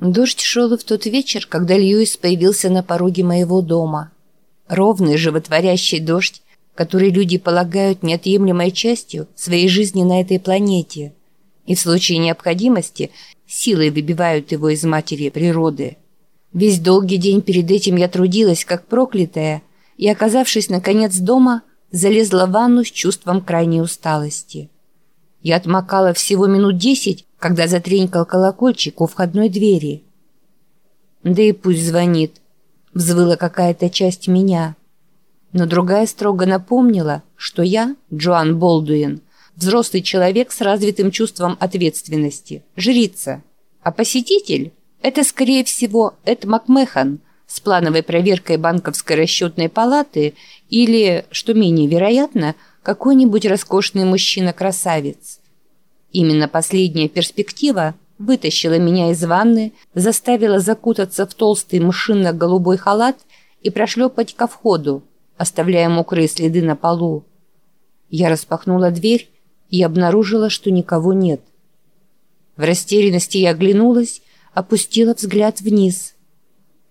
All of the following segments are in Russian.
Дождь шел и в тот вечер, когда Льюис появился на пороге моего дома. Ровный, животворящий дождь, который люди полагают неотъемлемой частью своей жизни на этой планете, и в случае необходимости силой выбивают его из матери природы. Весь долгий день перед этим я трудилась, как проклятая, и, оказавшись наконец дома, залезла в ванну с чувством крайней усталости. Я отмокала всего минут десять, когда затренькал колокольчик у входной двери. «Да и пусть звонит», — взвыла какая-то часть меня. Но другая строго напомнила, что я, Джоан Болдуин, взрослый человек с развитым чувством ответственности, жрица. А посетитель — это, скорее всего, Эд Макмехан с плановой проверкой банковской расчетной палаты или, что менее вероятно, какой-нибудь роскошный мужчина-красавец. Именно последняя перспектива вытащила меня из ванны, заставила закутаться в толстый мышинно-голубой халат и прошлепать ко входу, оставляя мокрые следы на полу. Я распахнула дверь и обнаружила, что никого нет. В растерянности я оглянулась, опустила взгляд вниз.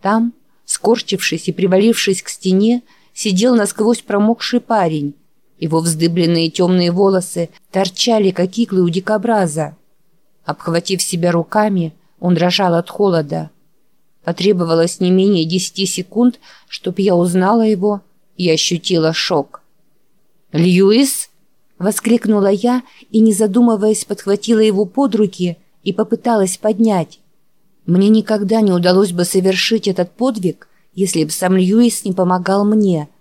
Там, скорчившись и привалившись к стене, сидел насквозь промокший парень, его вздыбленные темные волосы торчали, как иглы у дикобраза. Обхватив себя руками, он дрожал от холода. Потребовалось не менее десяти секунд, чтобы я узнала его и ощутила шок. «Льюис?» — воскликнула я и, не задумываясь, подхватила его под руки и попыталась поднять. Мне никогда не удалось бы совершить этот подвиг, если бы сам Льюис не помогал мне —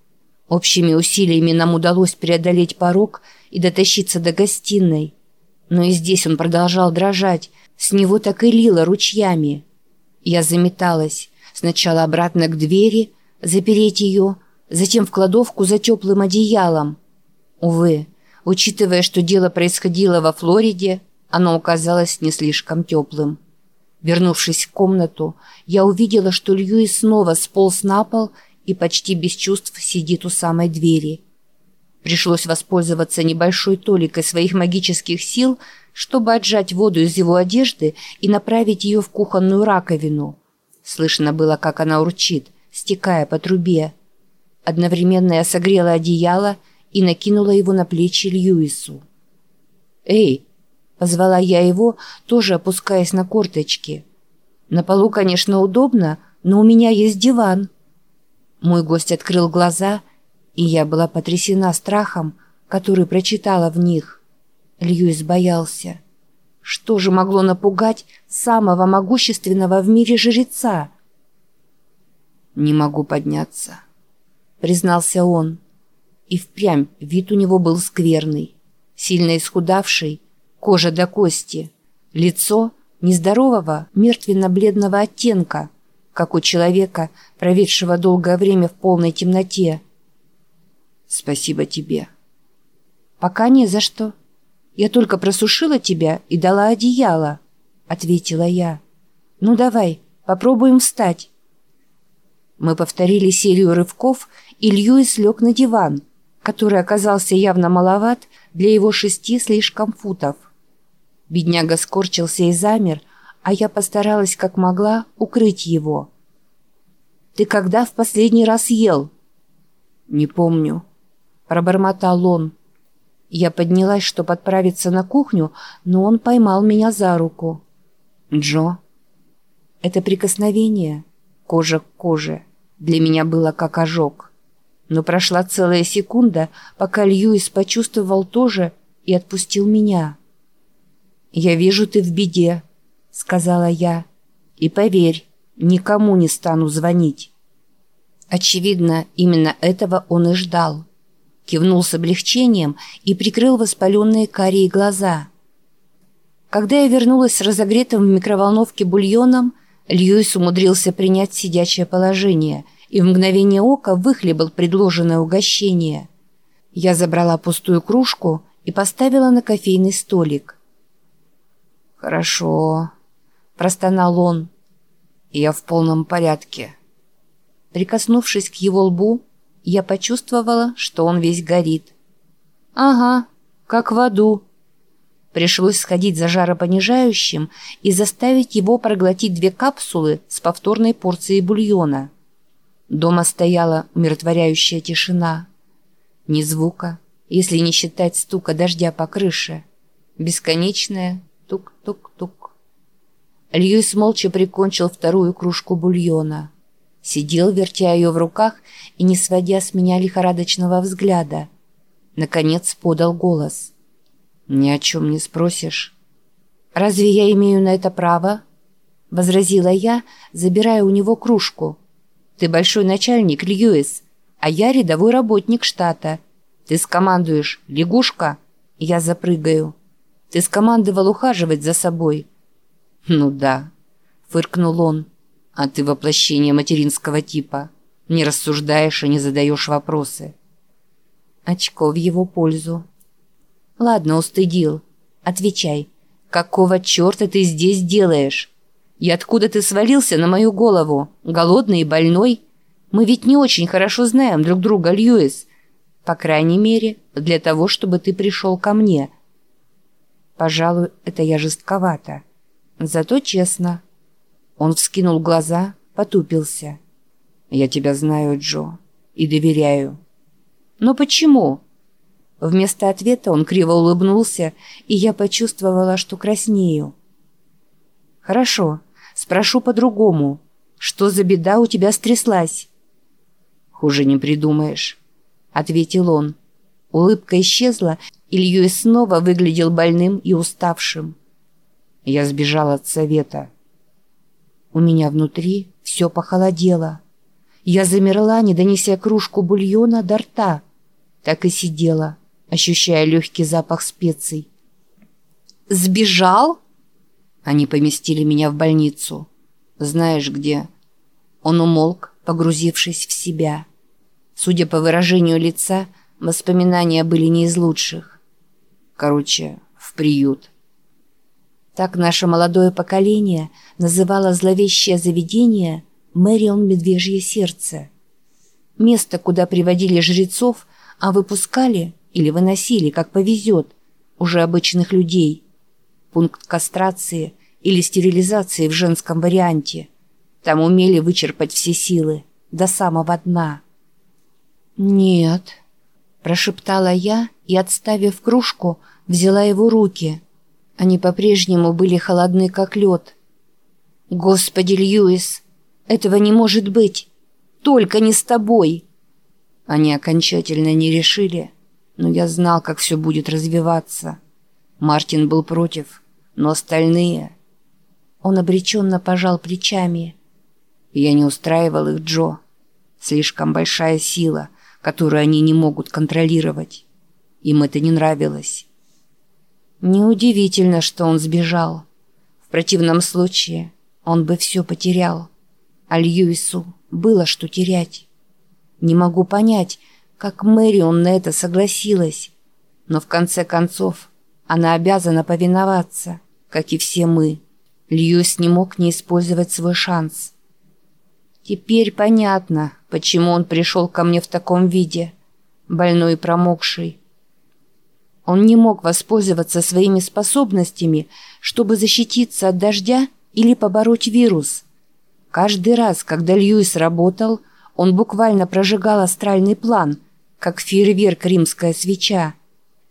Общими усилиями нам удалось преодолеть порог и дотащиться до гостиной. Но и здесь он продолжал дрожать, с него так и лило ручьями. Я заметалась, сначала обратно к двери, запереть ее, затем в кладовку за теплым одеялом. Увы, учитывая, что дело происходило во Флориде, оно оказалось не слишком теплым. Вернувшись в комнату, я увидела, что Льюис снова сполз на пол и почти без чувств сидит у самой двери. Пришлось воспользоваться небольшой толикой своих магических сил, чтобы отжать воду из его одежды и направить ее в кухонную раковину. Слышно было, как она урчит, стекая по трубе. Одновременно я согрела одеяло и накинула его на плечи Льюису. «Эй!» — позвала я его, тоже опускаясь на корточки. «На полу, конечно, удобно, но у меня есть диван». Мой гость открыл глаза, и я была потрясена страхом, который прочитала в них. Льюис боялся. Что же могло напугать самого могущественного в мире жреца? «Не могу подняться», — признался он. И впрямь вид у него был скверный, сильно исхудавший, кожа до кости, лицо нездорового, мертвенно-бледного оттенка — как у человека, проведшего долгое время в полной темноте. «Спасибо тебе». «Пока не за что. Я только просушила тебя и дала одеяло», — ответила я. «Ну давай, попробуем встать». Мы повторили серию рывков, и Льюис лег на диван, который оказался явно маловат для его шести слишком футов. Бедняга скорчился и замер, а я постаралась как могла укрыть его. «Ты когда в последний раз ел?» «Не помню», — пробормотал он. Я поднялась, чтобы отправиться на кухню, но он поймал меня за руку. «Джо?» Это прикосновение, кожа к коже, для меня было как ожог. Но прошла целая секунда, пока Льюис почувствовал то же и отпустил меня. «Я вижу, ты в беде», — сказала я. «И поверь, никому не стану звонить». Очевидно, именно этого он и ждал. Кивнул с облегчением и прикрыл воспаленные карие глаза. Когда я вернулась с разогретым в микроволновке бульоном, Льюис умудрился принять сидячее положение и в мгновение ока выхлебал предложенное угощение. Я забрала пустую кружку и поставила на кофейный столик. «Хорошо», — простонал он. «Я в полном порядке». Прикоснувшись к его лбу, я почувствовала, что он весь горит. «Ага, как в аду». Пришлось сходить за жаропонижающим и заставить его проглотить две капсулы с повторной порцией бульона. Дома стояла умиротворяющая тишина. Ни звука, если не считать стука дождя по крыше. Бесконечная тук-тук-тук. Льюис молча прикончил вторую кружку бульона. Сидел, вертя ее в руках и не сводя с меня лихорадочного взгляда. Наконец подал голос. «Ни о чем не спросишь». «Разве я имею на это право?» Возразила я, забирая у него кружку. «Ты большой начальник, Льюис, а я рядовой работник штата. Ты скомандуешь «лягушка», я запрыгаю. Ты скомандовал ухаживать за собой». «Ну да», — фыркнул он. «А ты воплощение материнского типа. Не рассуждаешь и не задаешь вопросы». Очко в его пользу. «Ладно, устыдил. Отвечай. Какого черта ты здесь делаешь? И откуда ты свалился на мою голову? Голодный и больной? Мы ведь не очень хорошо знаем друг друга, Льюис. По крайней мере, для того, чтобы ты пришел ко мне. Пожалуй, это я жестковато. Зато честно. Он вскинул глаза, потупился. Я тебя знаю, Джо, и доверяю. Но почему? Вместо ответа он криво улыбнулся, и я почувствовала, что краснею. «Хорошо, спрошу по-другому. Что за беда у тебя стряслась?» «Хуже не придумаешь», — ответил он. Улыбка исчезла, и Льюис снова выглядел больным и уставшим. Я сбежал от совета. У меня внутри все похолодело. Я замерла, не донеся кружку бульона до рта. Так и сидела, ощущая легкий запах специй. «Сбежал?» Они поместили меня в больницу. Знаешь где? Он умолк, погрузившись в себя. Судя по выражению лица, воспоминания были не из лучших. Короче, в приют. Так наше молодое поколение называло зловещее заведение «Мэрион Медвежье сердце». Место, куда приводили жрецов, а выпускали или выносили, как повезет, уже обычных людей. Пункт кастрации или стерилизации в женском варианте – там умели вычерпать все силы, до самого дна. «Нет», – прошептала я и, отставив кружку, взяла его руки. Они по-прежнему были холодны, как лед. «Господи, Льюис, этого не может быть! Только не с тобой!» Они окончательно не решили, но я знал, как все будет развиваться. Мартин был против, но остальные... Он обреченно пожал плечами. Я не устраивал их Джо. Слишком большая сила, которую они не могут контролировать. Им это не нравилось. Неудивительно, что он сбежал. В противном случае он бы все потерял. А Льюису было что терять. Не могу понять, как Мэрион на это согласилась. Но в конце концов она обязана повиноваться, как и все мы. Льюис не мог не использовать свой шанс. Теперь понятно, почему он пришел ко мне в таком виде, больной и промокший. Он не мог воспользоваться своими способностями, чтобы защититься от дождя или побороть вирус. Каждый раз, когда Льюис работал, он буквально прожигал астральный план, как фейерверк римская свеча,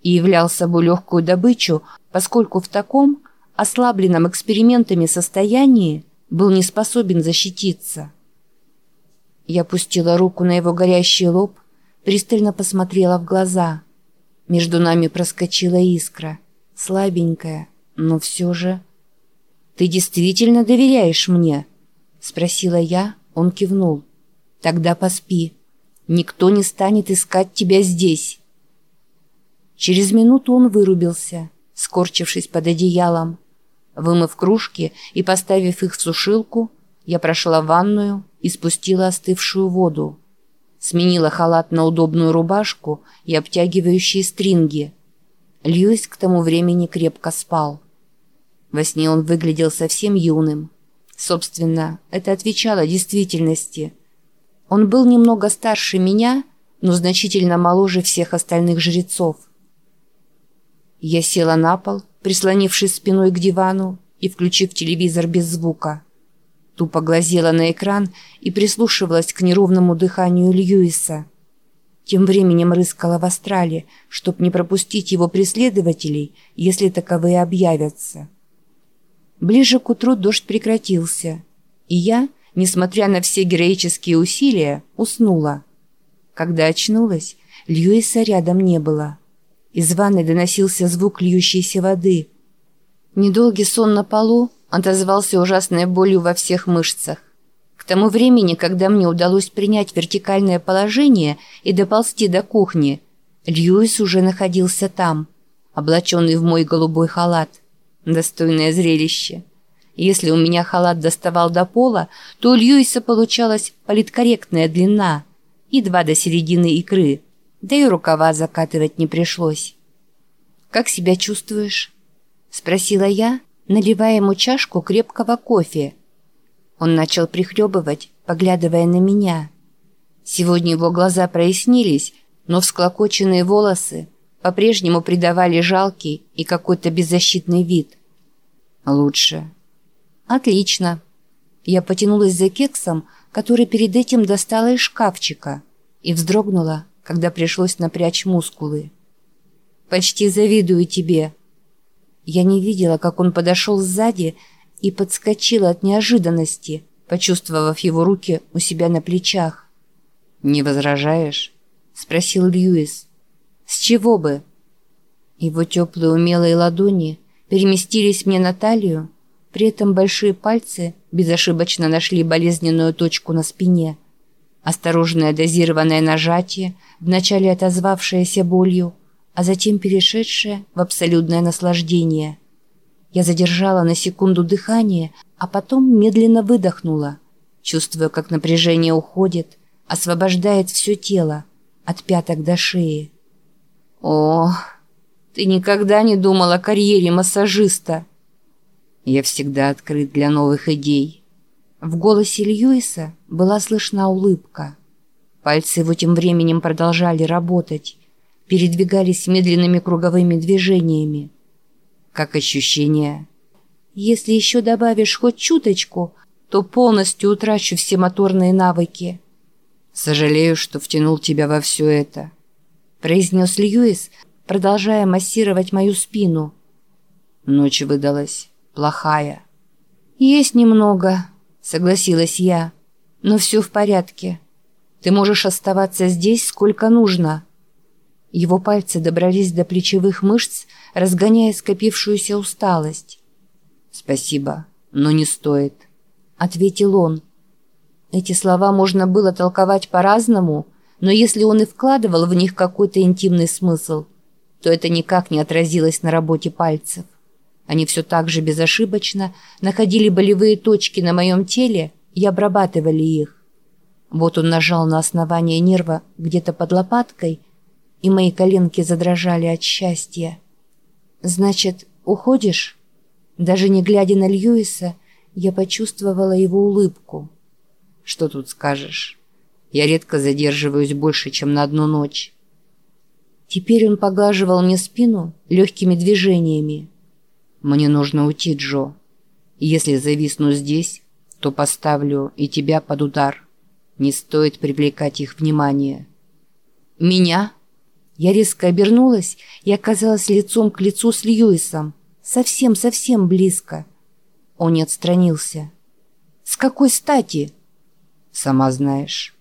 и являл собой легкую добычу, поскольку в таком, ослабленном экспериментами состоянии, был не способен защититься. Я пустила руку на его горящий лоб, пристально посмотрела в глаза. Между нами проскочила искра, слабенькая, но все же... «Ты действительно доверяешь мне?» — спросила я, он кивнул. «Тогда поспи. Никто не станет искать тебя здесь». Через минуту он вырубился, скорчившись под одеялом. Вымыв кружки и поставив их в сушилку, я прошла в ванную и спустила остывшую воду. Сменила халат на удобную рубашку и обтягивающие стринги. Льюис к тому времени крепко спал. Во сне он выглядел совсем юным. Собственно, это отвечало действительности. Он был немного старше меня, но значительно моложе всех остальных жрецов. Я села на пол, прислонившись спиной к дивану и включив телевизор без звука. Тупо глазела на экран и прислушивалась к неровному дыханию Льюиса. Тем временем рыскала в астрале, чтоб не пропустить его преследователей, если таковые объявятся. Ближе к утру дождь прекратился, и я, несмотря на все героические усилия, уснула. Когда очнулась, Льюиса рядом не было. Из ванной доносился звук льющейся воды. Недолгий сон на полу отозвался ужасной болью во всех мышцах. К тому времени, когда мне удалось принять вертикальное положение и доползти до кухни, Льюис уже находился там, облаченный в мой голубой халат. Достойное зрелище. Если у меня халат доставал до пола, то у Льюиса получалась политкорректная длина, едва до середины икры, да и рукава закатывать не пришлось. «Как себя чувствуешь?» — спросила я, наливая ему чашку крепкого кофе. Он начал прихлебывать, поглядывая на меня. Сегодня его глаза прояснились, но всклокоченные волосы по-прежнему придавали жалкий и какой-то беззащитный вид. «Лучше». «Отлично». Я потянулась за кексом, который перед этим достала из шкафчика, и вздрогнула, когда пришлось напрячь мускулы. «Почти завидую тебе», я не видела, как он подошел сзади и подскочила от неожиданности, почувствовав его руки у себя на плечах. «Не возражаешь?» — спросил Льюис. «С чего бы?» Его теплые умелые ладони переместились мне на талию, при этом большие пальцы безошибочно нашли болезненную точку на спине. Осторожное дозированное нажатие, вначале отозвавшееся болью, а затем перешедшее в абсолютное наслаждение. Я задержала на секунду дыхание, а потом медленно выдохнула, чувствуя, как напряжение уходит, освобождает все тело, от пяток до шеи. «О, ты никогда не думал о карьере массажиста?» «Я всегда открыт для новых идей». В голосе Льюиса была слышна улыбка. Пальцы его тем временем продолжали работать, передвигались медленными круговыми движениями. Как ощущение? Если еще добавишь хоть чуточку, то полностью утрачу все моторные навыки. Сожалею, что втянул тебя во все это, произнес Льюис, продолжая массировать мою спину. Ночь выдалась плохая. Есть немного, согласилась я, но все в порядке. Ты можешь оставаться здесь сколько нужно. Его пальцы добрались до плечевых мышц, разгоняя скопившуюся усталость. «Спасибо, но не стоит», — ответил он. Эти слова можно было толковать по-разному, но если он и вкладывал в них какой-то интимный смысл, то это никак не отразилось на работе пальцев. Они все так же безошибочно находили болевые точки на моем теле и обрабатывали их. Вот он нажал на основание нерва где-то под лопаткой, и мои коленки задрожали от счастья. «Значит, уходишь?» Даже не глядя на Льюиса, я почувствовала его улыбку. «Что тут скажешь? Я редко задерживаюсь больше, чем на одну ночь». Теперь он поглаживал мне спину легкими движениями. «Мне нужно уйти, Джо. Если зависну здесь, то поставлю и тебя под удар. Не стоит привлекать их внимание». «Меня?» Я резко обернулась и оказалась лицом к лицу с Льюисом. Совсем-совсем близко. Он не отстранился. «С какой стати?» «Сама знаешь».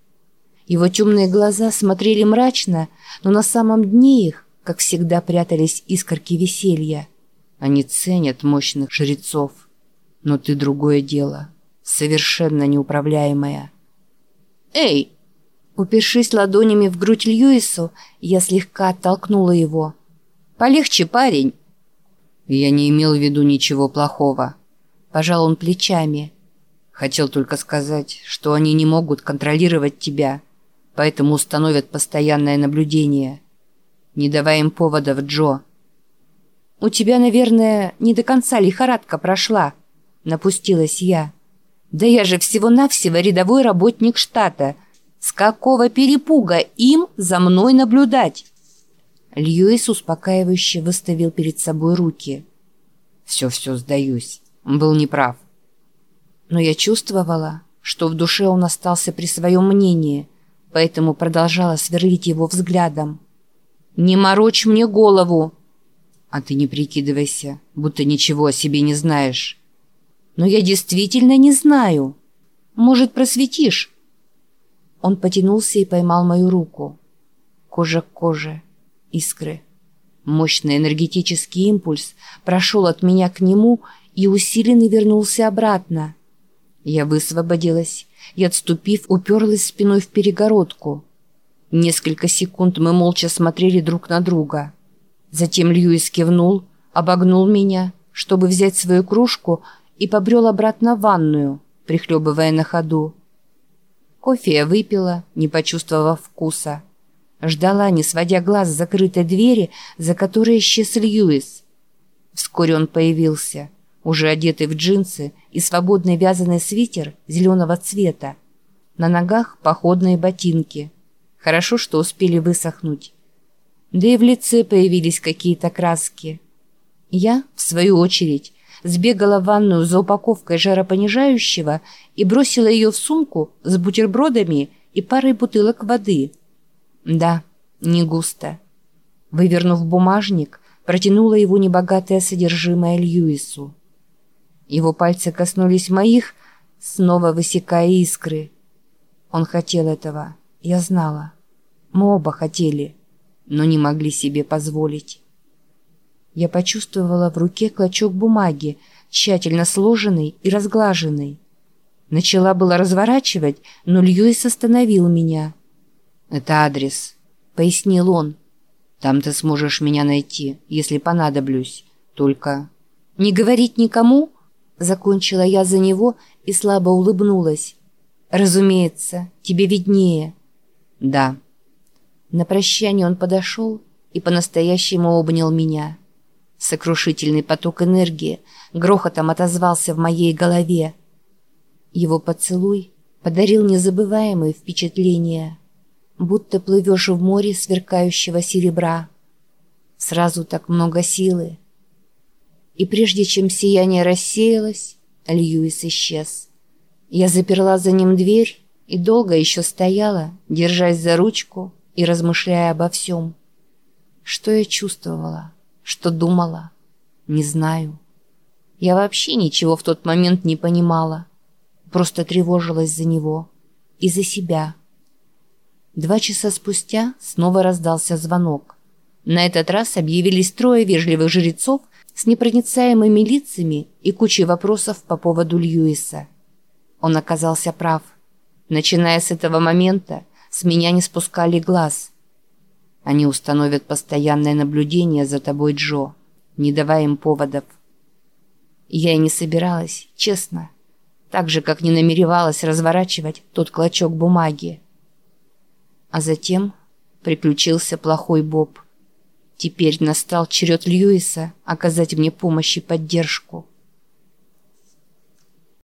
Его темные глаза смотрели мрачно, но на самом дне их, как всегда, прятались искорки веселья. Они ценят мощных жрецов. Но ты другое дело, совершенно неуправляемая. «Эй!» Упершись ладонями в грудь Льюису, я слегка оттолкнула его. «Полегче, парень!» Я не имел в виду ничего плохого. Пожал он плечами. Хотел только сказать, что они не могут контролировать тебя, поэтому установят постоянное наблюдение. Не давай им поводов, Джо. «У тебя, наверное, не до конца лихорадка прошла», — напустилась я. «Да я же всего-навсего рядовой работник штата», — с какого перепуга им за мной наблюдать? Льюис успокаивающе выставил перед собой руки. «Все-все, сдаюсь. Был неправ». Но я чувствовала, что в душе он остался при своем мнении, поэтому продолжала сверлить его взглядом. «Не морочь мне голову!» «А ты не прикидывайся, будто ничего о себе не знаешь». «Но я действительно не знаю. Может, просветишь?» Он потянулся и поймал мою руку. Кожа к коже искры. Мощный энергетический импульс прошел от меня к нему и усиленный вернулся обратно. Я высвободилась и, отступив, уперлась спиной в перегородку. Несколько секунд мы молча смотрели друг на друга. Затем Льюис кивнул, обогнул меня, чтобы взять свою кружку, и побрел обратно в ванную, прихлебывая на ходу. Кофе я выпила, не почувствовав вкуса. Ждала, не сводя глаз с закрытой двери, за которой исчез Льюис. Вскоре он появился, уже одетый в джинсы и свободный вязаный свитер зеленого цвета. На ногах походные ботинки. Хорошо, что успели высохнуть. Да и в лице появились какие-то краски. Я, в свою очередь, сбегала в ванную за упаковкой жаропонижающего и бросила ее в сумку с бутербродами и парой бутылок воды – да, не густо. Вывернув бумажник, протянула его небогатое содержимое Льюису. Его пальцы коснулись моих, снова высекая искры. Он хотел этого, я знала. Мы оба хотели, но не могли себе позволить. Я почувствовала в руке клочок бумаги, тщательно сложенный и разглаженный. Начала было разворачивать, но Льюис остановил меня — «Это адрес», — пояснил он. «Там ты сможешь меня найти, если понадоблюсь. Только...» «Не говорить никому?» Закончила я за него и слабо улыбнулась. «Разумеется, тебе виднее». «Да». На прощание он подошел и по-настоящему обнял меня. Сокрушительный поток энергии грохотом отозвался в моей голове. Его поцелуй подарил незабываемые впечатления будто плывешь в море сверкающего серебра. Сразу так много силы. И прежде чем сияние рассеялось, Льюис исчез. Я заперла за ним дверь и долго еще стояла, держась за ручку и размышляя обо всем. Что я чувствовала, что думала, не знаю. Я вообще ничего в тот момент не понимала, просто тревожилась за него и за себя. Два часа спустя снова раздался звонок. На этот раз объявились трое вежливых жрецов с непроницаемыми лицами и кучей вопросов по поводу Льюиса. Он оказался прав. Начиная с этого момента, с меня не спускали глаз. Они установят постоянное наблюдение за тобой, Джо, не давая им поводов. Я и не собиралась, честно. Так же, как не намеревалась разворачивать тот клочок бумаги. А затем приключился плохой Боб. Теперь настал черед Льюиса оказать мне помощь и поддержку.